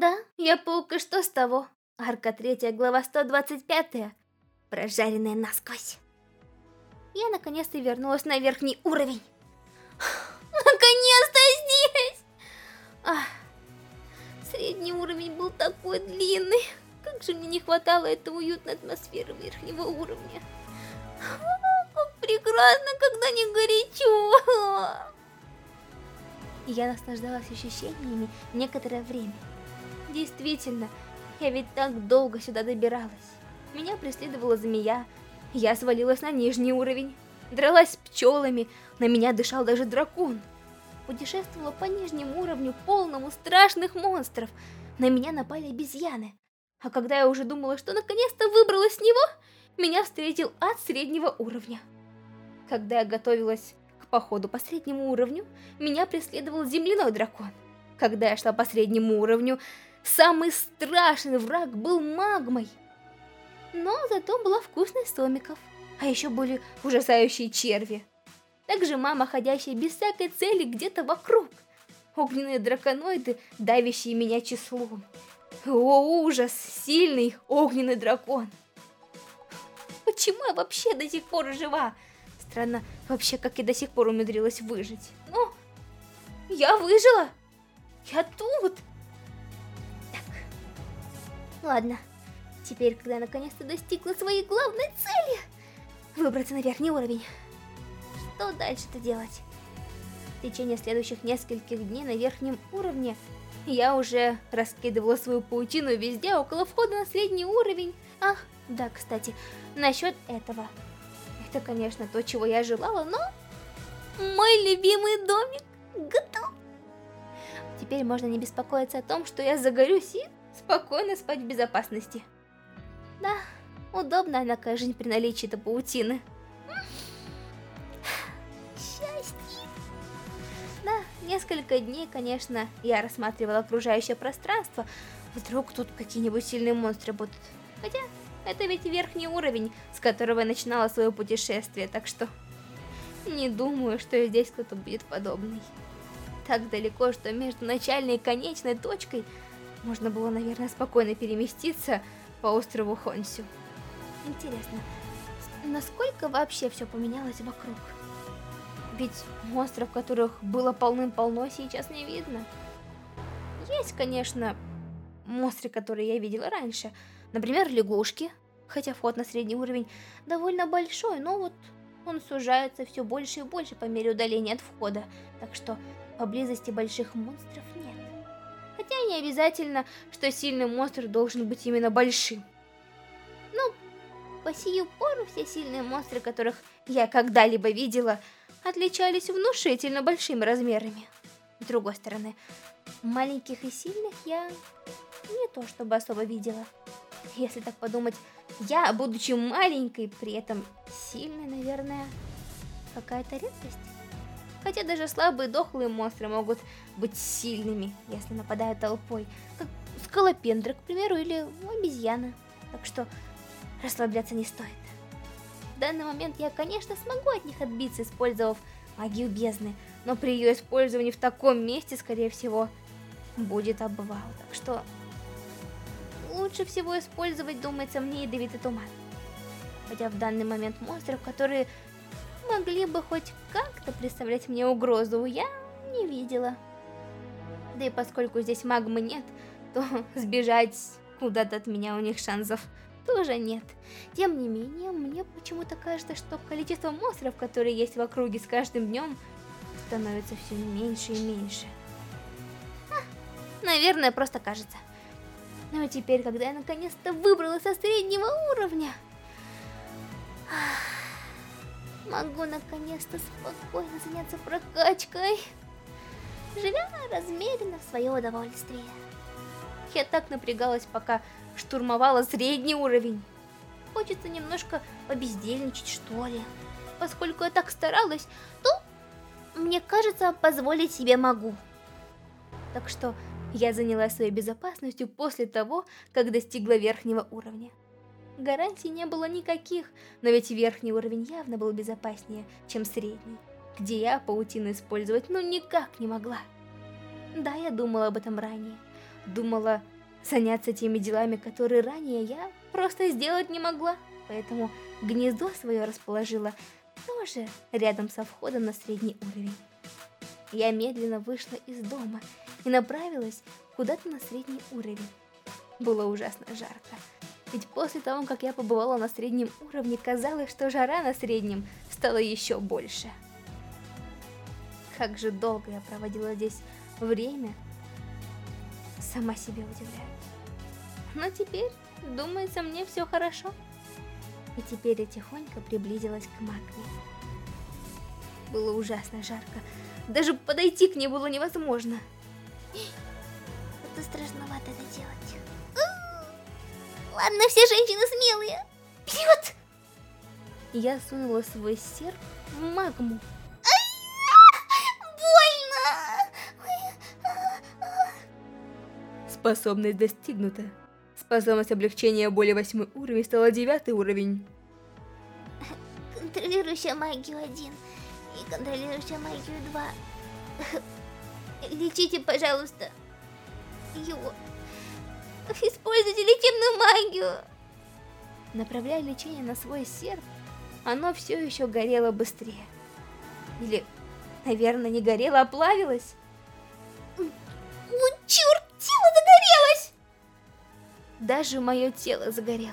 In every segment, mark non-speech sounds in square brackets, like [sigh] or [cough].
Да, я паук, и что с того? Арка 3, глава 125. Прожаренная насквозь. Я наконец-то вернулась на верхний уровень. [sighs] Наконец-то здесь! Ах, средний уровень был такой длинный. Как же мне не хватало этой уютной атмосферы верхнего уровня. Как прекрасно, когда не горячо. [laughs] Я наслаждалась ощущениями некоторое время. Действительно, я ведь так долго сюда добиралась. Меня преследовала змея, я свалилась на нижний уровень. Дралась с пчелами, на меня дышал даже дракон. Путешествовала по нижнему уровню, полному страшных монстров. На меня напали обезьяны. А когда я уже думала, что наконец-то выбралась с него, меня встретил ад среднего уровня. Когда я готовилась к походу по среднему уровню, меня преследовал земляной дракон. Когда я шла по среднему уровню, Самый страшный враг был магмой. Но зато была вкусной сомиков. А еще были ужасающие черви. Также мама, ходящая без всякой цели где-то вокруг. Огненные драконоиды, давящие меня числом. О, ужас! Сильный огненный дракон. Почему я вообще до сих пор жива? Странно, вообще, как я до сих пор умудрилась выжить. Но я выжила! Я тут! Ладно, теперь, когда я наконец-то достигла своей главной цели, выбраться на верхний уровень, что дальше-то делать? В течение следующих нескольких дней на верхнем уровне я уже раскидывала свою паутину везде около входа на средний уровень. Ах, да, кстати, насчет этого. Это, конечно, то, чего я желала, но... Мой любимый домик готов. Теперь можно не беспокоиться о том, что я загорюсь и спокойно спать в безопасности. Да, удобно, однако, жизнь при наличии этой паутины. Счастье. Да, несколько дней, конечно, я рассматривала окружающее пространство. Вдруг тут какие-нибудь сильные монстры будут. Хотя, это ведь верхний уровень, с которого я начинала свое путешествие, так что... Не думаю, что здесь кто-то будет подобный. Так далеко, что между начальной и конечной точкой можно было, наверное, спокойно переместиться по острову Хонсю. Интересно, насколько вообще все поменялось вокруг? Ведь монстров, которых было полным-полно, сейчас не видно. Есть, конечно, монстры, которые я видела раньше. Например, лягушки. Хотя вход на средний уровень довольно большой, но вот он сужается все больше и больше по мере удаления от входа. Так что поблизости больших монстров. Хотя не обязательно, что сильный монстр должен быть именно большим. Ну, по сию пору все сильные монстры, которых я когда-либо видела, отличались внушительно большими размерами. С другой стороны, маленьких и сильных я не то чтобы особо видела. Если так подумать, я, будучи маленькой, при этом сильной, наверное, какая-то редкость. Хотя даже слабые дохлые монстры могут быть сильными, если нападают толпой. Как скалопендры, к примеру, или обезьяна. Так что расслабляться не стоит. В данный момент я, конечно, смогу от них отбиться, использовав магию бездны. Но при ее использовании в таком месте, скорее всего, будет обвал. Так что лучше всего использовать, думается мне, ядовитый туман. Хотя в данный момент монстров, которые могли бы хоть как-то представлять мне угрозу, я не видела. Да и поскольку здесь магмы нет, то [laughs] сбежать куда-то от меня у них шансов тоже нет. Тем не менее, мне почему-то кажется, что количество монстров, которые есть в округе с каждым днем, становится все меньше и меньше. А, наверное, просто кажется. Ну а теперь, когда я наконец-то выбралась со среднего уровня... Могу наконец-то спокойно заняться прокачкой. Живя размеренно в свое удовольствие. Я так напрягалась, пока штурмовала средний уровень. Хочется немножко побездельничать, что ли. Поскольку я так старалась, то, мне кажется, позволить себе могу. Так что я занялась своей безопасностью после того, как достигла верхнего уровня. Гарантий не было никаких, но ведь верхний уровень явно был безопаснее, чем средний, где я паутину использовать ну никак не могла. Да, я думала об этом ранее, Думала заняться теми делами, которые ранее я просто сделать не могла. Поэтому гнездо свое расположила тоже рядом со входом на средний уровень. Я медленно вышла из дома и направилась куда-то на средний уровень. Было ужасно жарко. Ведь после того, как я побывала на среднем уровне, казалось, что жара на среднем стала еще больше. Как же долго я проводила здесь время, сама себе удивляюсь. Но теперь, думается, мне все хорошо. И теперь я тихонько приблизилась к Магме. Было ужасно жарко. Даже подойти к ней было невозможно. Это страшновато это делать. Ладно, все женщины смелые. Вперед! Я сунула свой серп в магму. Способность достигнута. Способность облегчения боли восьмой уровень стала девятый уровень. Контролирующая магию один и контролирующая магию два. Лечите, пожалуйста, его. Используйте лечебную магию. Направляя лечение на свой серп, оно все еще горело быстрее. Или, наверное, не горело, а плавилось. Вот черт, тело загорелось! Даже мое тело загорелось.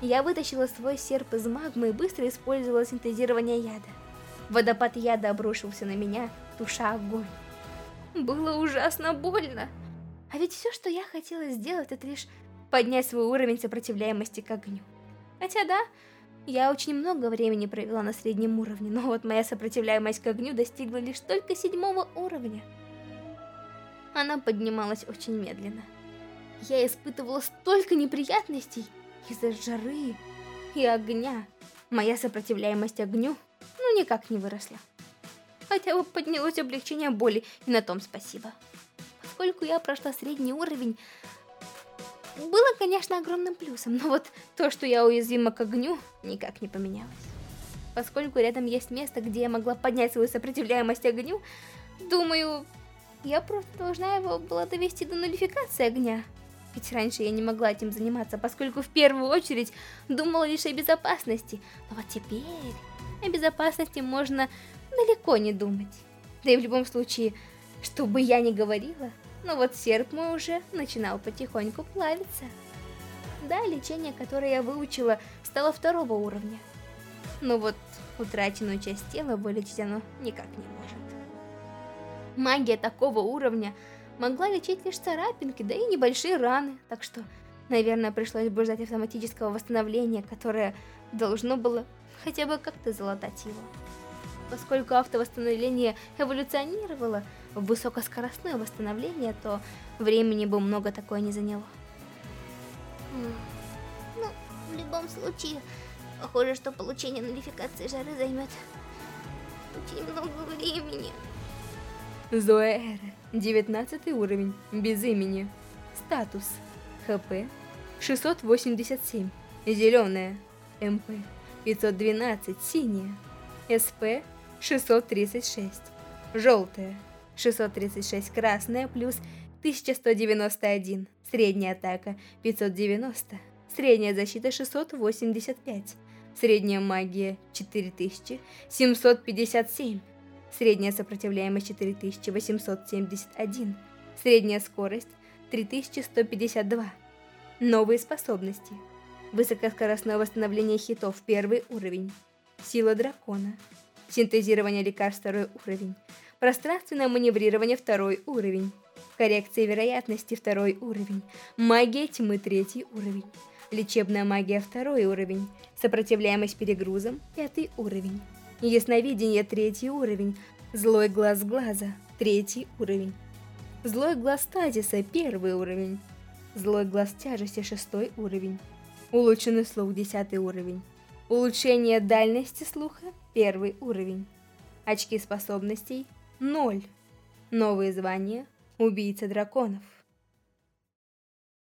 Я вытащила свой серп из магмы и быстро использовала синтезирование яда. Водопад яда обрушился на меня, туша огонь. Было ужасно больно. А ведь все, что я хотела сделать, это лишь поднять свой уровень сопротивляемости к огню. Хотя да, я очень много времени провела на среднем уровне, но вот моя сопротивляемость к огню достигла лишь только седьмого уровня. Она поднималась очень медленно. Я испытывала столько неприятностей из-за жары и огня. Моя сопротивляемость огню ну никак не выросла. Хотя бы поднялось облегчение боли, и на том спасибо поскольку я прошла средний уровень, было, конечно, огромным плюсом, но вот то, что я уязвима к огню, никак не поменялось. Поскольку рядом есть место, где я могла поднять свою сопротивляемость огню, думаю, я просто должна его была довести до нулификации огня. Ведь раньше я не могла этим заниматься, поскольку в первую очередь думала лишь о безопасности. Но вот теперь о безопасности можно далеко не думать. Да и в любом случае, что бы я ни говорила, но вот серп мой уже начинал потихоньку плавиться. Да, лечение, которое я выучила, стало второго уровня. Но вот утраченную часть тела вылечить оно никак не может. Магия такого уровня могла лечить лишь царапинки, да и небольшие раны, так что, наверное, пришлось бы ждать автоматического восстановления, которое должно было хотя бы как-то залатать его. Поскольку автовосстановление эволюционировало, высокоскоростное восстановление, то времени бы много такое не заняло. Ну, в любом случае, похоже, что получение нулификации жары займет очень много времени. Зоэра, 19 уровень, без имени. Статус. ХП 687, зеленая. МП 512, синяя. СП 636, желтая. 636 красная плюс 1191, средняя атака 590, средняя защита 685, средняя магия 4757, средняя сопротивляемость 4871, средняя скорость 3152. Новые способности. Высокоскоростное восстановление хитов первый уровень. Сила дракона. Синтезирование лекарств второй уровень. Пространственное маневрирование второй уровень. Коррекция вероятности второй уровень. Магия тьмы третий уровень. Лечебная магия второй уровень. Сопротивляемость перегрузам пятый уровень. Ясновидение третий уровень. Злой глаз глаза третий уровень. Злой глаз стазиса первый уровень. Злой глаз тяжести шестой уровень. Улучшенный слух десятый уровень. Улучшение дальности слуха первый уровень. Очки способностей 0. Новые звания. Убийца драконов.